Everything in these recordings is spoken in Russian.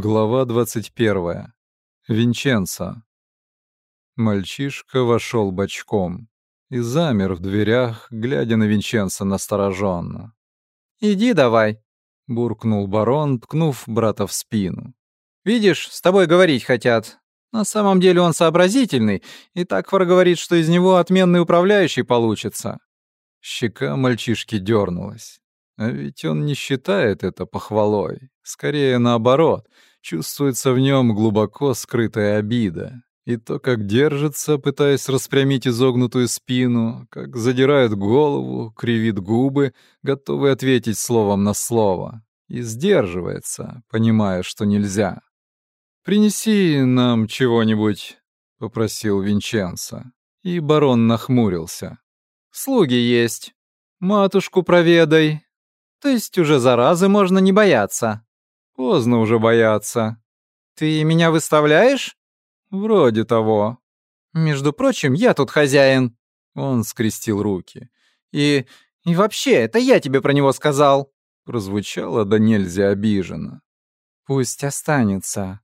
Глава 21. Винченцо. Мальчишка вошел бочком и замер в дверях, глядя на Винченцо настороженно. «Иди давай», — буркнул барон, ткнув брата в спину. «Видишь, с тобой говорить хотят. На самом деле он сообразительный, и Такфор говорит, что из него отменный управляющий получится». Щека мальчишки дернулась. А ведь он не считает это похвалой. Скорее наоборот, чувствуется в нем глубоко скрытая обида. И то, как держится, пытаясь распрямить изогнутую спину, как задирает голову, кривит губы, готовый ответить словом на слово. И сдерживается, понимая, что нельзя. «Принеси нам чего-нибудь», — попросил Винченцо. И барон нахмурился. «Слуги есть. Матушку проведай, то есть уже заразы можно не бояться. Поздно уже бояться. Ты меня выставляешь? Вроде того. Между прочим, я тут хозяин. Он скрестил руки. И... и вообще, это я тебе про него сказал. Прозвучало да нельзя обиженно. Пусть останется.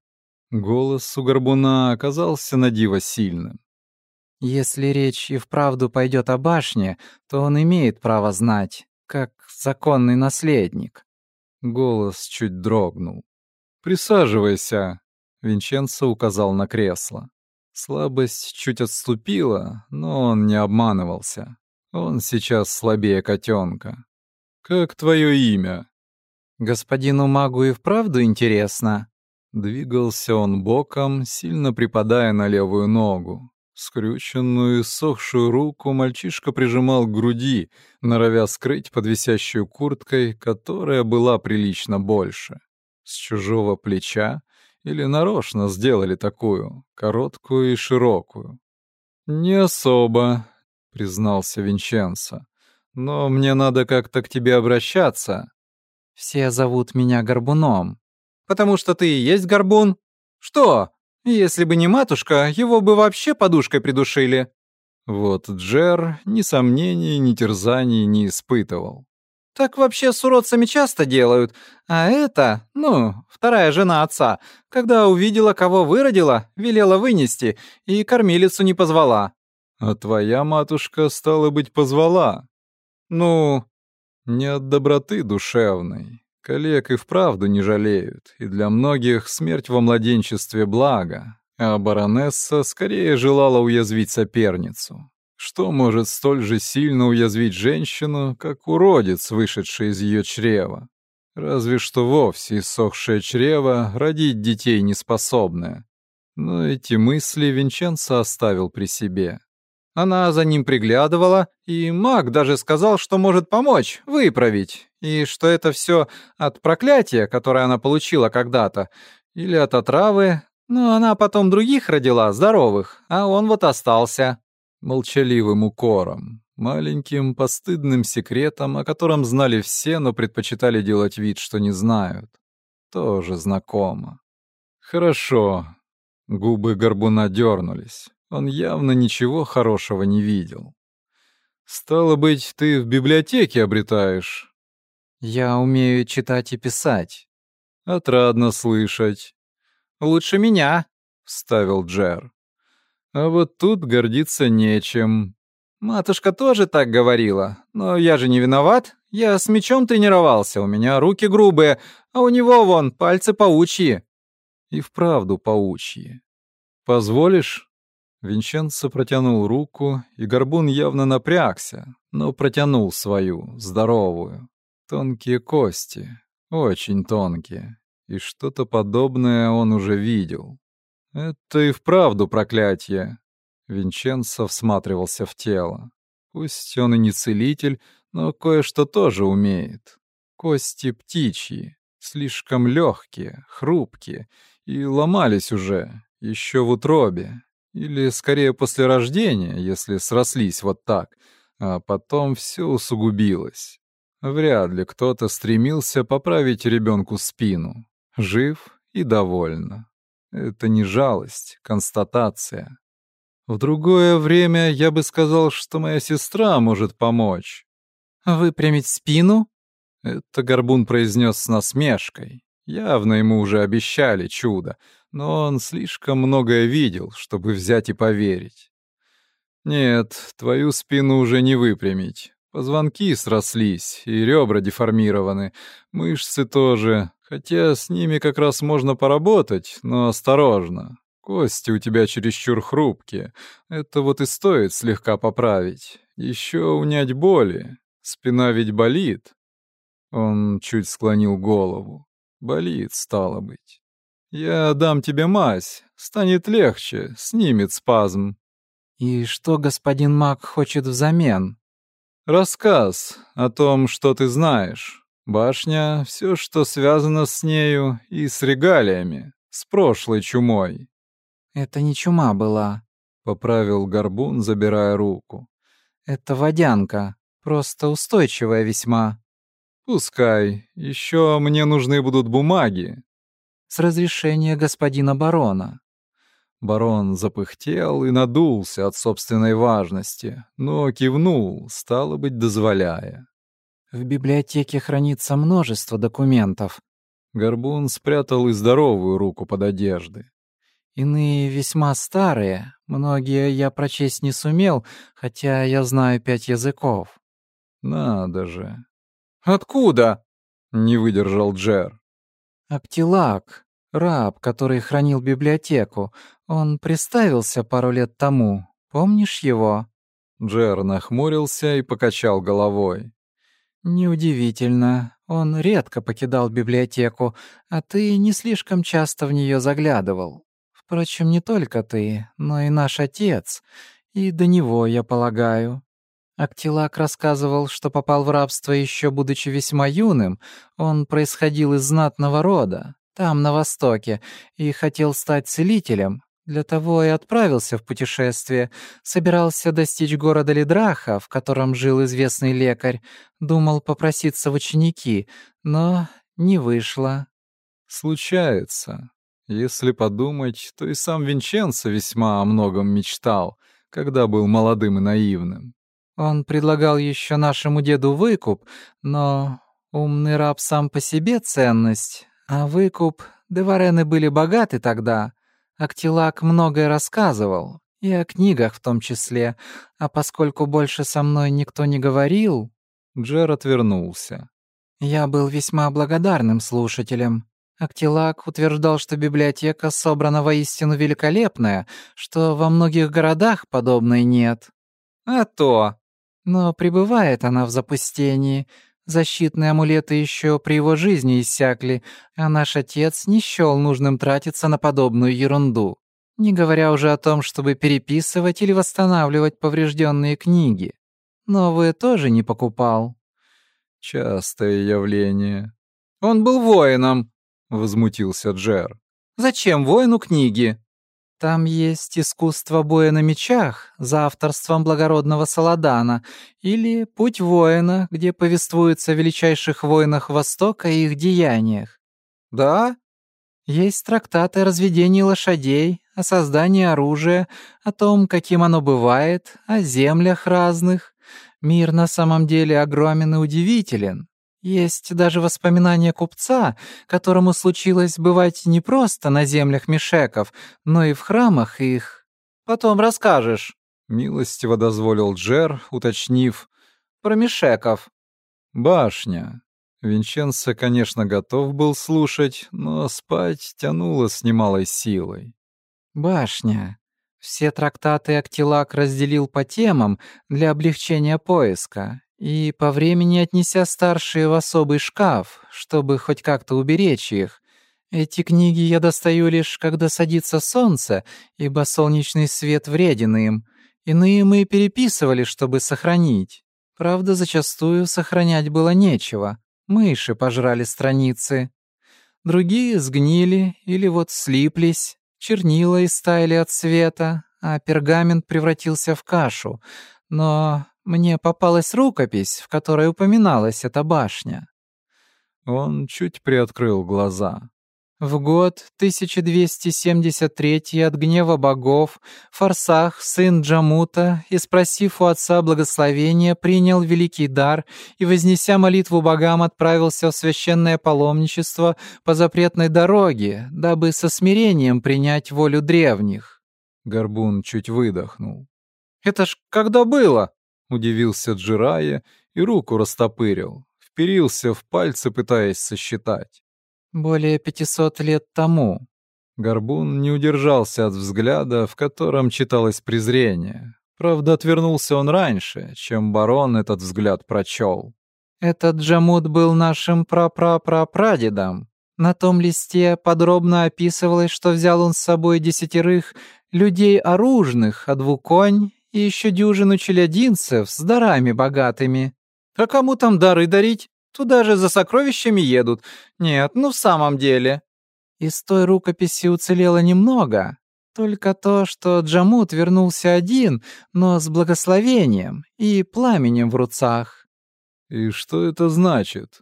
Голос у горбуна оказался на диво сильным. Если речь и вправду пойдет о башне, то он имеет право знать как законный наследник». Голос чуть дрогнул. «Присаживайся», — Винченцо указал на кресло. Слабость чуть отступила, но он не обманывался. Он сейчас слабее котенка. «Как твое имя?» «Господину магу и вправду интересно?» Двигался он боком, сильно припадая на левую ногу. Скрюченную и сохшую руку мальчишка прижимал к груди, норовя скрыть под висящей курткой, которая была прилично больше. С чужого плеча или нарочно сделали такую, короткую и широкую. «Не особо», — признался Винченцо. «Но мне надо как-то к тебе обращаться». «Все зовут меня Горбуном». «Потому что ты и есть Горбун?» «Что, если бы не матушка, его бы вообще подушкой придушили. Вот Джер ни сомнений, ни терзаний не испытывал. Так вообще с уродцами часто делают. А это, ну, вторая жена отца, когда увидела, кого выродила, велела вынести и кормилицу не позвала. А твоя матушка, стала быть, позвала. Ну, не от доброты душевной, Коллег и вправду не жалеют, и для многих смерть во младенчестве благо, а баронесса скорее желала уязвить соперницу. Что может столь же сильно уязвить женщину, как уродец, вышедший из ее чрева? Разве что вовсе иссохшее чрево родить детей неспособное. Но эти мысли Винченцо оставил при себе. Она за ним приглядывала, и маг даже сказал, что может помочь, выправить, и что это все от проклятия, которое она получила когда-то, или от отравы, но она потом других родила, здоровых, а он вот остался. Молчаливым укором, маленьким постыдным секретом, о котором знали все, но предпочитали делать вид, что не знают. Тоже знакомо. Хорошо. Губы горбуна дернулись. Он явно ничего хорошего не видел. «Стало быть, ты в библиотеке обретаешь?» «Я умею читать и писать». «Отрадно слышать». «Лучше меня», — вставил Джер. «А вот тут гордиться нечем». «Матушка тоже так говорила, но я же не виноват. Я с мечом тренировался, у меня руки грубые, а у него вон пальцы паучьи». «И вправду паучьи. Позволишь?» Винченцо протянул руку, и горбун явно напрягся, но протянул свою, здоровую. Тонкие кости, очень тонкие, и что-то подобное он уже видел. Это и вправду проклятие. Винченцо всматривался в тело. Пусть он и не целитель, но кое-что тоже умеет. Кости птичьи, слишком легкие, хрупкие, и ломались уже, еще в утробе, или, скорее, после рождения, если срослись вот так, а потом все усугубилось. Вряд ли кто-то стремился поправить ребенку спину. Жив и довольна. Это не жалость, констатация. В другое время я бы сказал, что моя сестра может помочь. «Выпрямить спину?» Это Горбун произнес с насмешкой, Явно ему уже обещали чудо, но он слишком многое видел, чтобы взять и поверить. Нет, твою спину уже не выпрямить. Позвонки срослись, и ребра деформированы, мышцы тоже, хотя с ними как раз можно поработать, но осторожно. Кости у тебя чересчур хрупкие, это вот и стоит слегка поправить. Еще унять боли, спина ведь болит. Он чуть склонил голову. Болит, стало быть. Я дам тебе мазь, станет легче, снимет спазм. И что господин Мак хочет взамен? Рассказ о том, что ты знаешь. Башня, все, что связано с нею и с регалиями, с прошлой чумой. Это не чума была, поправил Горбун, забирая руку. Это водянка, просто устойчивая весьма. Пускай. Еще мне нужны будут бумаги. С разрешения господина барона. Барон запыхтел и надулся от собственной важности, но кивнул, стало быть, дозволяя. В библиотеке хранится множество документов. Горбун спрятал и здоровую руку под одежды. Иные весьма старые, многие я прочесть не сумел, хотя я знаю пять языков. Надо же. Откуда? Не выдержал Джер. Актилак, раб, который хранил библиотеку. Он приставился пару лет тому. Помнишь его? Джер нахмурился и покачал головой. Неудивительно. Он редко покидал библиотеку, а ты не слишком часто в нее заглядывал. Впрочем, не только ты, но и наш отец. И до него, я полагаю. Актилак рассказывал, что попал в рабство еще будучи весьма юным. Он происходил из знатного рода, там, на востоке, и хотел стать целителем. Для того и отправился в путешествие. Собирался достичь города Лидраха, в котором жил известный лекарь. Думал попроситься в ученики, но не вышло. Случается. Если подумать, то и сам Винченцо весьма о многом мечтал, когда был молодым и наивным. Он предлагал еще нашему деду выкуп, но умный раб сам по себе ценность, а выкуп... Деварены были богаты тогда. Актилак многое рассказывал, и о книгах в том числе, а поскольку больше со мной никто не говорил... Джер отвернулся. Я был весьма благодарным слушателем. Актилак утверждал, что библиотека собрана воистину великолепная, что во многих городах подобной нет. А то! Но пребывает она в запустении. Защитные амулеты еще при его жизни иссякли, а наш отец не счёл нужным тратиться на подобную ерунду. Не говоря уже о том, чтобы переписывать или восстанавливать поврежденные книги. Новые тоже не покупал. Частое явление. Он был воином, возмутился Джер. Зачем воину книги? Там есть искусство боя на мечах за авторством благородного Саладана или Путь воина, где повествуется о величайших воинах Востока и их деяниях. Да? Есть трактаты о разведении лошадей, о создании оружия, о том, каким оно бывает, о землях разных. Мир на самом деле огромен и удивителен. Есть даже воспоминания купца, которому случилось бывать не просто на землях Мишеков, но и в храмах их. Потом расскажешь. Милостиво дозволил Джер, уточнив. Про Мишеков. Башня. Винченцо, конечно, готов был слушать, но спать тянуло с немалой силой. Башня. Все трактаты Актилак разделил по темам для облегчения поиска и по времени отнеся старшие в особый шкаф, чтобы хоть как-то уберечь их. Эти книги я достаю лишь, когда садится солнце, ибо солнечный свет вреден им. Иные мы переписывали, чтобы сохранить. Правда, зачастую сохранять было нечего. Мыши пожрали страницы. Другие сгнили или вот слиплись, чернила истаяли от света, а пергамент превратился в кашу. Но мне попалась рукопись, в которой упоминалась эта башня. Он чуть приоткрыл глаза. В год 1273 от гнева богов Фарсах, сын Джамута, и спросив у отца благословения, принял великий дар и, вознеся молитву богам, отправился в священное паломничество по запретной дороге, дабы со смирением принять волю древних. Горбун чуть выдохнул. «Это ж когда было?» — удивился Джирая и руку растопырил, вперился в пальцы, пытаясь сосчитать. Более пятисот лет тому. Горбун не удержался от взгляда, в котором читалось презрение. Правда, отвернулся он раньше, чем барон этот взгляд прочел. Этот Джамут был нашим прапрапрапрадедом. На том листе подробно описывалось, что взял он с собой десятерых людей оружных, а двуконь и еще дюжину челядинцев с дарами богатыми. А кому там дары дарить? Туда же за сокровищами едут. Нет, ну в самом деле. Из той рукописи уцелело немного. Только то, что Джамут вернулся один, но с благословением и пламенем в руцах. И что это значит?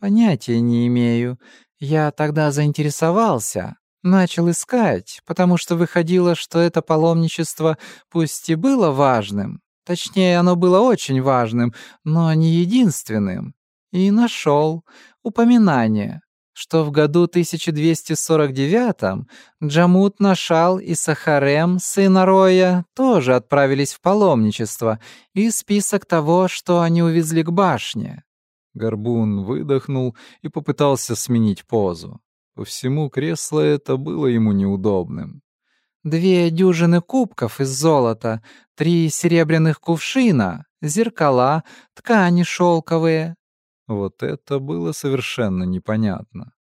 Понятия не имею. Я тогда заинтересовался, начал искать, потому что выходило, что это паломничество пусть и было важным, точнее, оно было очень важным, но не единственным и нашел упоминание, что в году 1249 Джамут Нашал и Сахарем, сына Роя, тоже отправились в паломничество, и список того, что они увезли к башне. Горбун выдохнул и попытался сменить позу. По всему кресло это было ему неудобным. Две дюжины кубков из золота, три серебряных кувшина, зеркала, ткани шелковые, вот это было совершенно непонятно.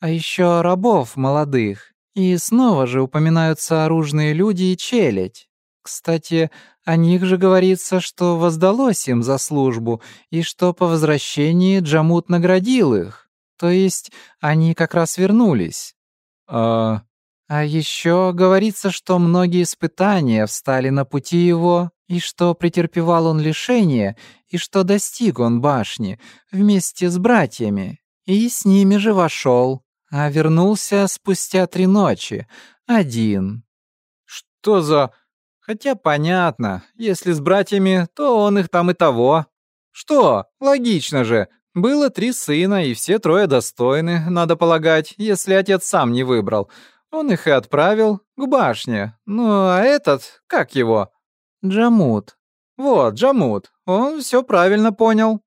А еще рабов молодых. И снова же упоминаются оружные люди и челядь. Кстати, о них же говорится, что воздалось им за службу, и что по возвращении Джамут наградил их. То есть они как раз вернулись. А... А еще говорится, что многие испытания встали на пути его, и что претерпевал он лишения, и что достиг он башни вместе с братьями, и с ними же вошел, а вернулся спустя три ночи, один. Что за... Хотя понятно, если с братьями, то он их там и того. Что, логично же, было три сына, и все трое достойны, надо полагать, если отец сам не выбрал. Он их и отправил к башне. Ну, а этот, как его? Джамут. Вот, Джамут. Он все правильно понял.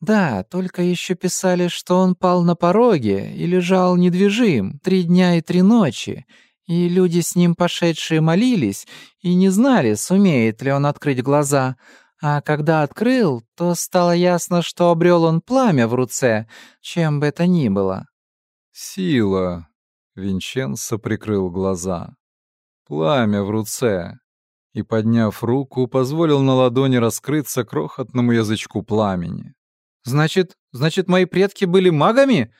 Да, только еще писали, что он пал на пороге и лежал недвижим три дня и три ночи, и люди с ним пошедшие молились и не знали, сумеет ли он открыть глаза. А когда открыл, то стало ясно, что обрел он пламя в руце, чем бы это ни было. «Сила», — Винченцо прикрыл глаза. «Пламя в руце и, подняв руку, позволил на ладони раскрыться крохотному язычку пламени. «Значит, значит, мои предки были магами?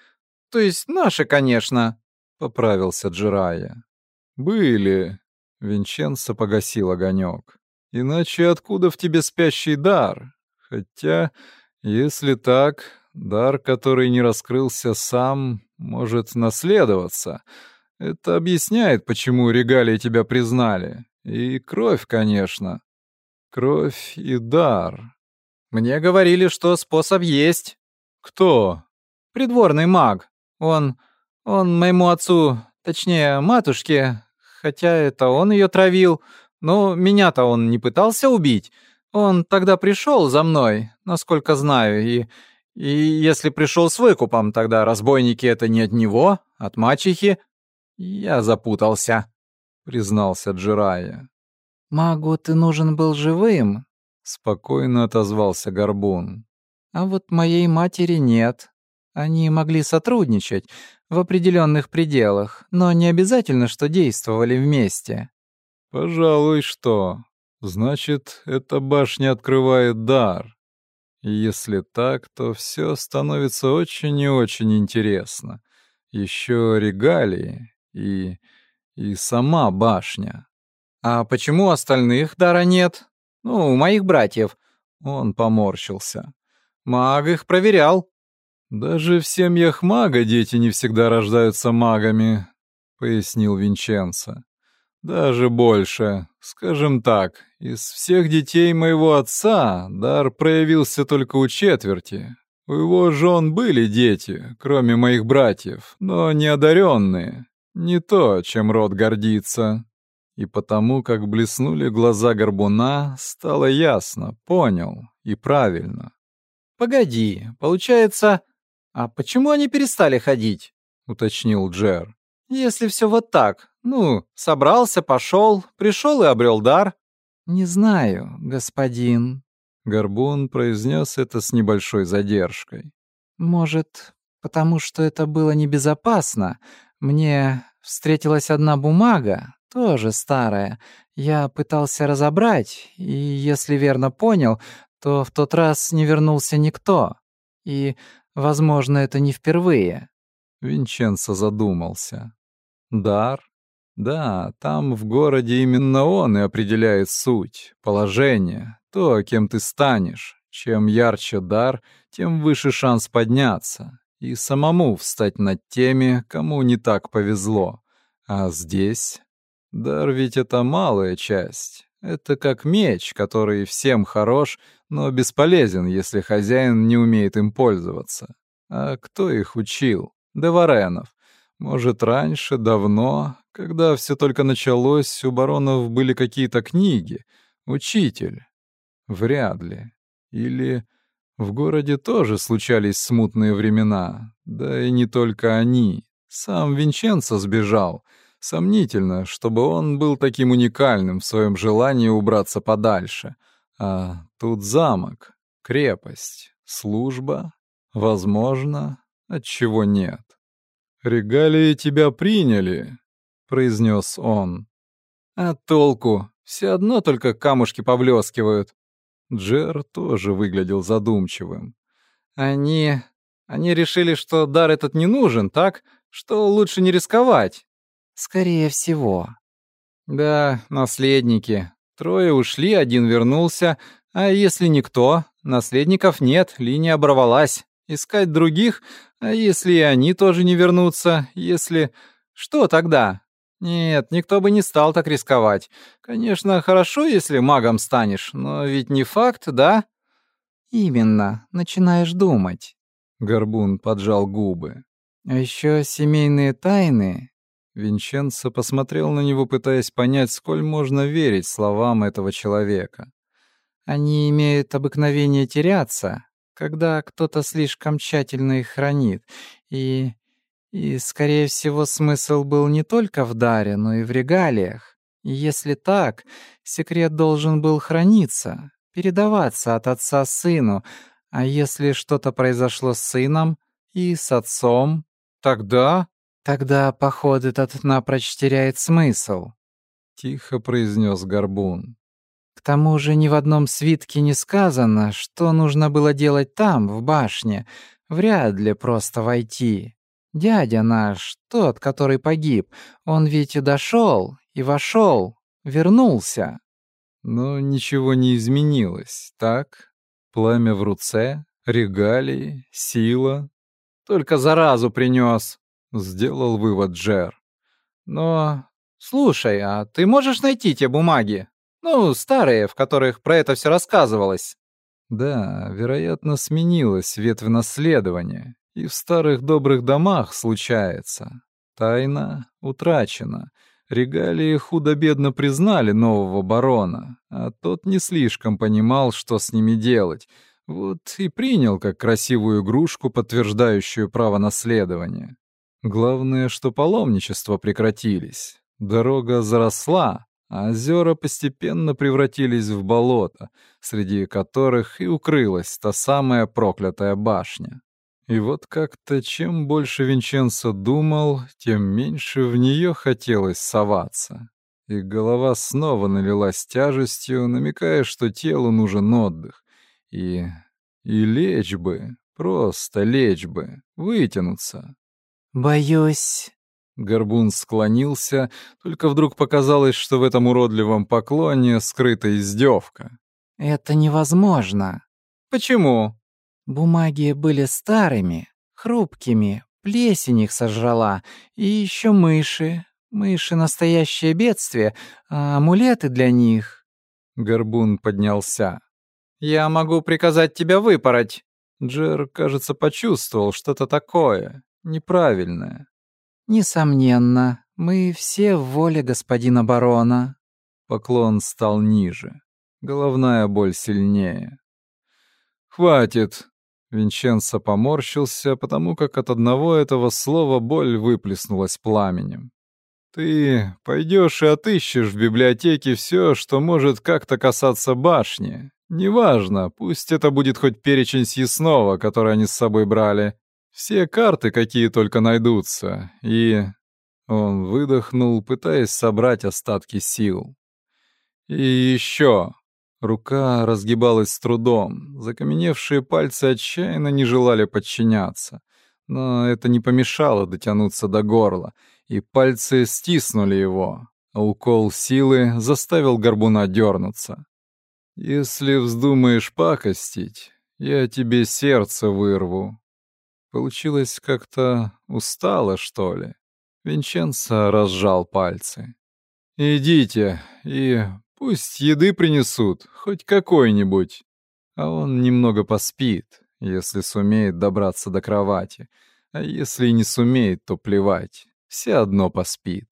То есть наши, конечно», — поправился Джирая. «Были», — Винченцо погасил огонек. «Иначе откуда в тебе спящий дар? Хотя, если так, дар, который не раскрылся сам, может наследоваться. Это объясняет, почему регалии тебя признали. И кровь, конечно. Кровь и дар. Мне говорили, что способ есть. Кто? Придворный маг. Он... он моему отцу, точнее, матушке, хотя это он ее травил, но меня-то он не пытался убить. Он тогда пришел за мной, насколько знаю, и... И если пришел с выкупом, тогда разбойники это не от него, от мачехи. Я запутался признался Джирая. «Магу ты нужен был живым», — спокойно отозвался Горбун. «А вот моей матери нет. Они могли сотрудничать в определенных пределах, но не обязательно, что действовали вместе». «Пожалуй, что. Значит, эта башня открывает дар. И если так, то все становится очень и очень интересно. Еще регалии и и сама башня. А почему остальных дара нет? Ну, у моих братьев. Он поморщился. Маг их проверял. Даже в семьях мага дети не всегда рождаются магами, пояснил Винченцо. Даже больше. Скажем так, из всех детей моего отца дар проявился только у четверти. У его жен были дети, кроме моих братьев, но не одаренные. Не то, чем род гордится. И потому, как блеснули глаза горбуна, стало ясно, понял и правильно. «Погоди, получается, а почему они перестали ходить?» — уточнил Джер. «Если все вот так, ну, собрался, пошел, пришел и обрел дар». «Не знаю, господин». Горбун произнес это с небольшой задержкой. «Может, потому что это было небезопасно. Мне встретилась одна бумага, тоже старая. Я пытался разобрать, и, если верно понял, то в тот раз не вернулся никто. И, возможно, это не впервые». Винченцо задумался. «Дар? Да, там в городе именно он и определяет суть, положение, то, кем ты станешь. Чем ярче дар, тем выше шанс подняться и самому встать над теми, кому не так повезло. А здесь... Дар ведь это малая часть. Это как меч, который всем хорош, но бесполезен, если хозяин не умеет им пользоваться. А кто их учил? Деваренов. Может, раньше, давно, когда все только началось, у баронов были какие-то книги. Учитель. Вряд ли. Или в городе тоже случались смутные времена. Да и не только они. Сам Винченцо сбежал. Сомнительно, чтобы он был таким уникальным в своем желании убраться подальше. А тут замок, крепость, служба. Возможно, отчего нет. «Регалии тебя приняли», — произнес он. «А толку? Все одно только камушки поблескивают». Джер тоже выглядел задумчивым. «Они... они решили, что дар этот не нужен, так? Что лучше не рисковать?» «Скорее всего». «Да, наследники. Трое ушли, один вернулся. А если никто? Наследников нет, линия оборвалась. Искать других? А если и они тоже не вернутся? Если... Что тогда? Нет, никто бы не стал так рисковать. Конечно, хорошо, если магом станешь, но ведь не факт, да? Именно, начинаешь думать. Горбун поджал губы. А еще семейные тайны. Винченцо посмотрел на него, пытаясь понять, сколь можно верить словам этого человека. Они имеют обыкновение теряться, когда кто-то слишком тщательно их хранит. И... и, скорее всего, смысл был не только в даре, но и в регалиях. И если так, секрет должен был храниться, передаваться от отца сыну, а если что-то произошло с сыном и с отцом, тогда... Тогда поход этот напрочь теряет смысл. Тихо произнес Горбун. К тому же ни в одном свитке не сказано, что нужно было делать там, в башне. Вряд ли просто войти. Дядя наш, тот, который погиб, он ведь и дошел, и вошел, вернулся. Но ничего не изменилось, так? Пламя в руце, регалии, сила. Только заразу принес, сделал вывод Джер. Но, слушай, а ты можешь найти те бумаги? Ну, старые, в которых про это все рассказывалось. Да, вероятно, сменилась ветвь наследования, и в старых добрых домах случается. Тайна утрачена. Регалии худо-бедно признали нового барона, а тот не слишком понимал, что с ними делать. Вот и принял как красивую игрушку, подтверждающую право наследования. Главное, что паломничества прекратились. Дорога заросла, а озера постепенно превратились в болото, среди которых и укрылась та самая проклятая башня. И вот как-то чем больше Винченцо думал, тем меньше в нее хотелось соваться. И голова снова налилась тяжестью, намекая, что телу нужен отдых. И... и лечь бы, просто лечь бы, вытянуться. «Боюсь, Горбун склонился, только вдруг показалось, что в этом уродливом поклоне скрыта издевка. «Это невозможно». «Почему?» «Бумаги были старыми, хрупкими, плесень их сожрала, и еще мыши. Мыши — настоящее бедствие, а амулеты для них...» Горбун поднялся. «Я могу приказать тебя выпороть!» Джер, кажется, почувствовал что-то такое, неправильное. «Несомненно, мы все в воле господина барона». Поклон стал ниже, головная боль сильнее. «Хватит!» Винченцо поморщился, потому как от одного этого слова боль выплеснулась пламенем. «Ты пойдешь и отыщешь в библиотеке все, что может как-то касаться башни. Неважно, пусть это будет хоть перечень съестного, который они с собой брали. Все карты, какие только найдутся. И...» Он выдохнул, пытаясь собрать остатки сил. «И еще...» Рука разгибалась с трудом, закаменевшие пальцы отчаянно не желали подчиняться. Но это не помешало дотянуться до горла, и пальцы стиснули его, укол силы заставил горбуна дернуться. «Если вздумаешь пакостить, я тебе сердце вырву». Получилось как-то устало, что ли. Винченцо разжал пальцы. «Идите и Пусть еды принесут, хоть какой-нибудь. А он немного поспит, если сумеет добраться до кровати. А если не сумеет, то плевать, все одно поспит.